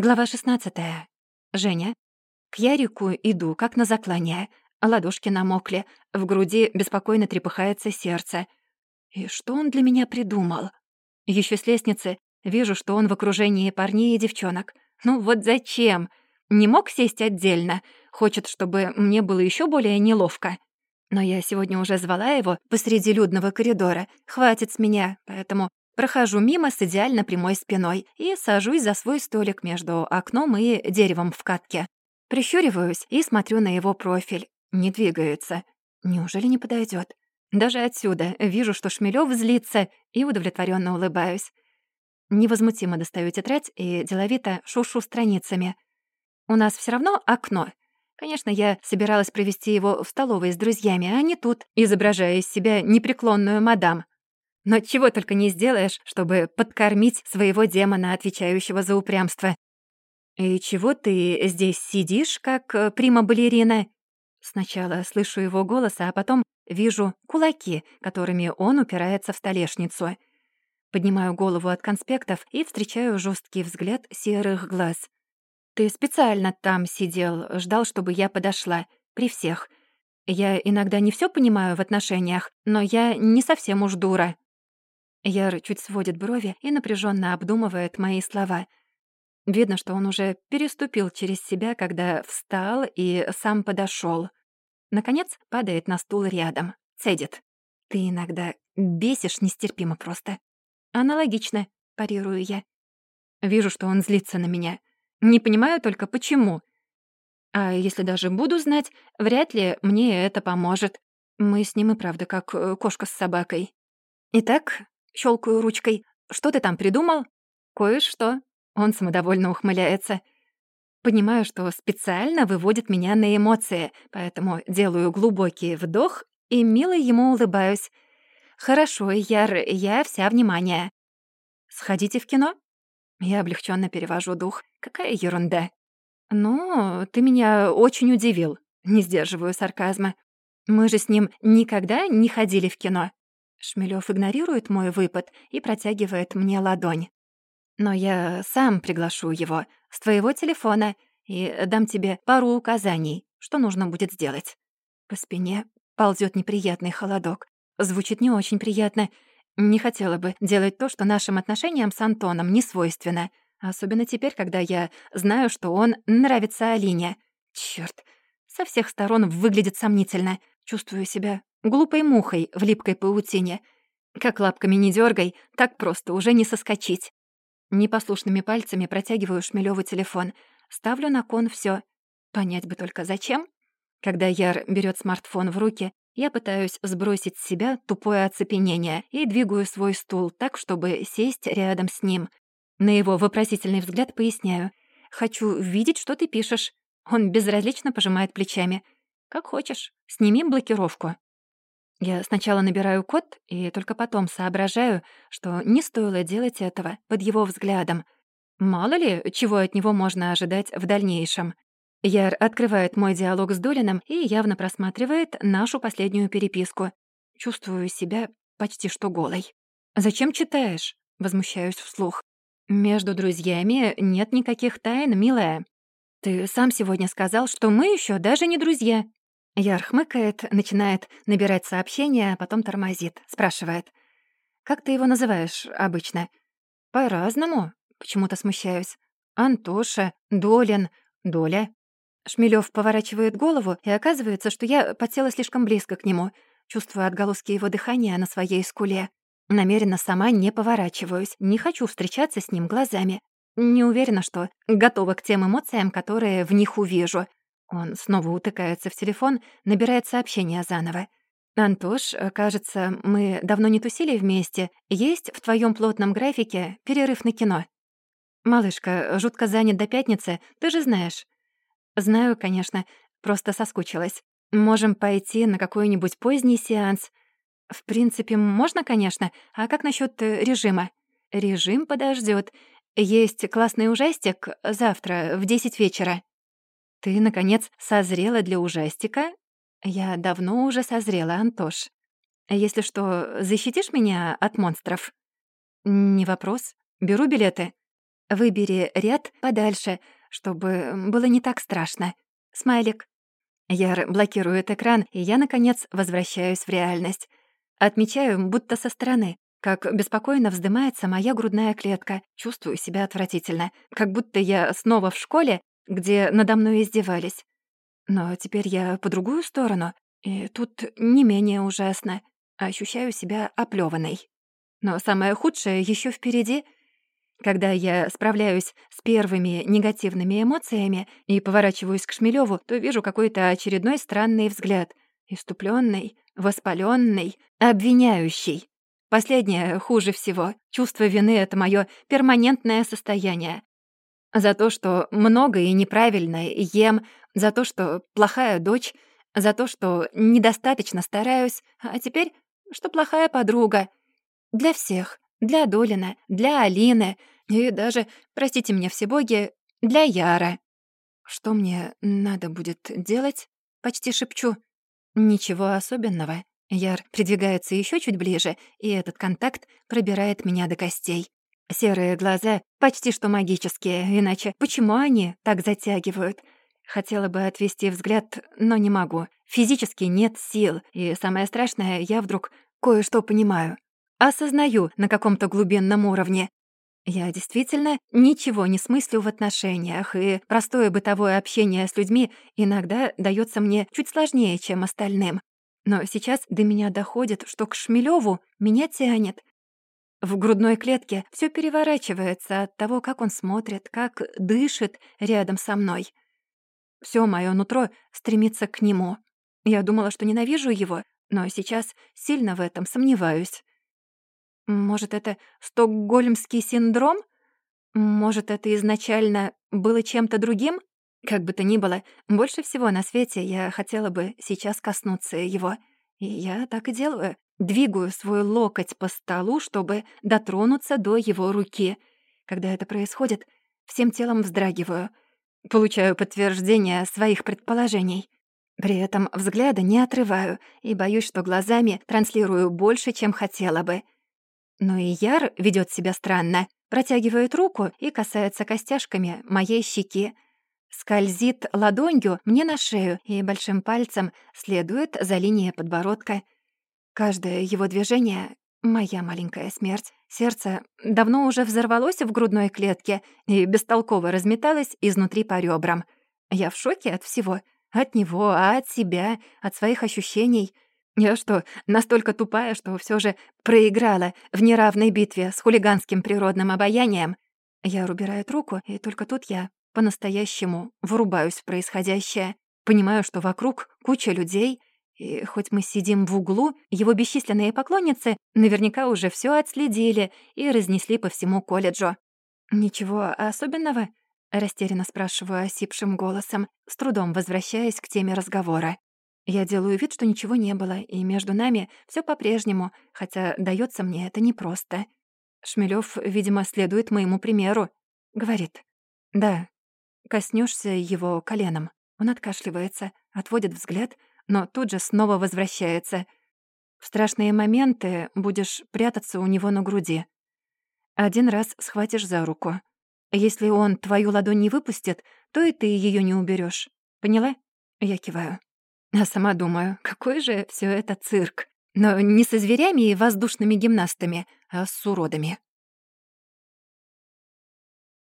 Глава 16. Женя. К Ярику иду, как на заклание. Ладошки намокли, в груди беспокойно трепыхается сердце. И что он для меня придумал? Еще с лестницы вижу, что он в окружении парней и девчонок. Ну вот зачем? Не мог сесть отдельно? Хочет, чтобы мне было еще более неловко. Но я сегодня уже звала его посреди людного коридора. Хватит с меня, поэтому Прохожу мимо с идеально прямой спиной и сажусь за свой столик между окном и деревом в катке. Прищуриваюсь и смотрю на его профиль. Не двигается. Неужели не подойдет? Даже отсюда вижу, что Шмелёв злится, и удовлетворенно улыбаюсь. Невозмутимо достаю тетрадь и деловито шушу страницами. У нас все равно окно. Конечно, я собиралась провести его в столовой с друзьями, а не тут, изображая из себя непреклонную мадам. Но чего только не сделаешь, чтобы подкормить своего демона, отвечающего за упрямство. «И чего ты здесь сидишь, как э, прима-балерина?» Сначала слышу его голос, а потом вижу кулаки, которыми он упирается в столешницу. Поднимаю голову от конспектов и встречаю жесткий взгляд серых глаз. «Ты специально там сидел, ждал, чтобы я подошла. При всех. Я иногда не все понимаю в отношениях, но я не совсем уж дура». Яр чуть сводит брови и напряженно обдумывает мои слова. Видно, что он уже переступил через себя, когда встал и сам подошел. Наконец падает на стул рядом. Цедит. «Ты иногда бесишь нестерпимо просто». «Аналогично», — парирую я. Вижу, что он злится на меня. Не понимаю только, почему. А если даже буду знать, вряд ли мне это поможет. Мы с ним и правда как э, кошка с собакой. Итак, щелкаю ручкой. «Что ты там придумал?» «Кое-что». Он самодовольно ухмыляется. Понимаю, что специально выводит меня на эмоции, поэтому делаю глубокий вдох и мило ему улыбаюсь. «Хорошо, Яр, я вся внимание». «Сходите в кино?» Я облегченно перевожу дух. «Какая ерунда». «Ну, ты меня очень удивил», — не сдерживаю сарказма. «Мы же с ним никогда не ходили в кино». Шмелёв игнорирует мой выпад и протягивает мне ладонь. «Но я сам приглашу его с твоего телефона и дам тебе пару указаний, что нужно будет сделать». По спине ползет неприятный холодок. Звучит не очень приятно. Не хотела бы делать то, что нашим отношениям с Антоном не свойственно. Особенно теперь, когда я знаю, что он нравится Алине. Чёрт, со всех сторон выглядит сомнительно. Чувствую себя глупой мухой в липкой паутине. Как лапками не дергай, так просто уже не соскочить. Непослушными пальцами протягиваю Шмелёву телефон. Ставлю на кон все. Понять бы только зачем. Когда Яр берет смартфон в руки, я пытаюсь сбросить с себя тупое оцепенение и двигаю свой стул так, чтобы сесть рядом с ним. На его вопросительный взгляд поясняю. «Хочу видеть, что ты пишешь». Он безразлично пожимает плечами. «Как хочешь. Сними блокировку». Я сначала набираю код и только потом соображаю, что не стоило делать этого под его взглядом. Мало ли, чего от него можно ожидать в дальнейшем. Яр открывает мой диалог с Долином и явно просматривает нашу последнюю переписку. Чувствую себя почти что голой. «Зачем читаешь?» — возмущаюсь вслух. «Между друзьями нет никаких тайн, милая. Ты сам сегодня сказал, что мы еще даже не друзья. Яр хмыкает, начинает набирать сообщения, а потом тормозит, спрашивает. «Как ты его называешь обычно?» «По-разному», — почему-то смущаюсь. «Антоша, Долин, Доля». Шмелёв поворачивает голову, и оказывается, что я подсела слишком близко к нему, чувствуя отголоски его дыхания на своей скуле. Намеренно сама не поворачиваюсь, не хочу встречаться с ним глазами. Не уверена, что готова к тем эмоциям, которые в них увижу. Он снова утыкается в телефон, набирает сообщение заново. «Антош, кажется, мы давно не тусили вместе. Есть в твоем плотном графике перерыв на кино?» «Малышка, жутко занят до пятницы, ты же знаешь». «Знаю, конечно, просто соскучилась. Можем пойти на какой-нибудь поздний сеанс. В принципе, можно, конечно. А как насчет э, режима?» «Режим подождет. Есть классный ужастик завтра в 10 вечера». «Ты, наконец, созрела для ужастика?» «Я давно уже созрела, Антош. Если что, защитишь меня от монстров?» «Не вопрос. Беру билеты». Выбери ряд подальше, чтобы было не так страшно. Смайлик. Яр блокирует экран, и я, наконец, возвращаюсь в реальность. Отмечаю, будто со стороны, как беспокойно вздымается моя грудная клетка. Чувствую себя отвратительно, как будто я снова в школе, где надо мной издевались. Но теперь я по другую сторону, и тут не менее ужасно. Ощущаю себя оплёванной. Но самое худшее еще впереди. Когда я справляюсь с первыми негативными эмоциями и поворачиваюсь к Шмелеву, то вижу какой-то очередной странный взгляд. Иступленный, воспаленный, обвиняющий. Последнее хуже всего. Чувство вины — это мое перманентное состояние. За то, что много и неправильно ем, за то, что плохая дочь, за то, что недостаточно стараюсь, а теперь, что плохая подруга. Для всех. Для Долина, для Алины и даже, простите меня все боги, для Яра. Что мне надо будет делать? Почти шепчу. Ничего особенного. Яр придвигается еще чуть ближе, и этот контакт пробирает меня до костей. Серые глаза почти что магические, иначе почему они так затягивают? Хотела бы отвести взгляд, но не могу. Физически нет сил, и самое страшное, я вдруг кое-что понимаю. Осознаю на каком-то глубинном уровне. Я действительно ничего не смыслю в отношениях, и простое бытовое общение с людьми иногда дается мне чуть сложнее, чем остальным. Но сейчас до меня доходит, что к Шмелеву меня тянет. В грудной клетке все переворачивается от того, как он смотрит, как дышит рядом со мной. Все мое нутро стремится к нему. Я думала, что ненавижу его, но сейчас сильно в этом сомневаюсь. Может, это стокгольмский синдром? Может, это изначально было чем-то другим? Как бы то ни было, больше всего на свете я хотела бы сейчас коснуться его. И я так и делаю. Двигаю свой локоть по столу, чтобы дотронуться до его руки. Когда это происходит, всем телом вздрагиваю — Получаю подтверждение своих предположений. При этом взгляда не отрываю и боюсь, что глазами транслирую больше, чем хотела бы. Но и Яр ведет себя странно, протягивает руку и касается костяшками моей щеки. Скользит ладонью мне на шею и большим пальцем следует за линией подбородка. Каждое его движение Моя маленькая смерть. Сердце давно уже взорвалось в грудной клетке и бестолково разметалось изнутри по ребрам. Я в шоке от всего. От него, а от себя, от своих ощущений. Я что, настолько тупая, что все же проиграла в неравной битве с хулиганским природным обаянием? Я убираю руку, и только тут я по-настоящему врубаюсь в происходящее. Понимаю, что вокруг куча людей, и хоть мы сидим в углу, его бесчисленные поклонницы наверняка уже все отследили и разнесли по всему колледжу. «Ничего особенного?» — растерянно спрашиваю осипшим голосом, с трудом возвращаясь к теме разговора. Я делаю вид, что ничего не было, и между нами все по-прежнему, хотя дается мне это непросто. Шмелев, видимо, следует моему примеру. Говорит. «Да, коснешься его коленом». Он откашливается, отводит взгляд — но тут же снова возвращается. В страшные моменты будешь прятаться у него на груди. Один раз схватишь за руку. Если он твою ладонь не выпустит, то и ты ее не уберешь. Поняла? Я киваю. А сама думаю, какой же все это цирк. Но не со зверями и воздушными гимнастами, а с уродами.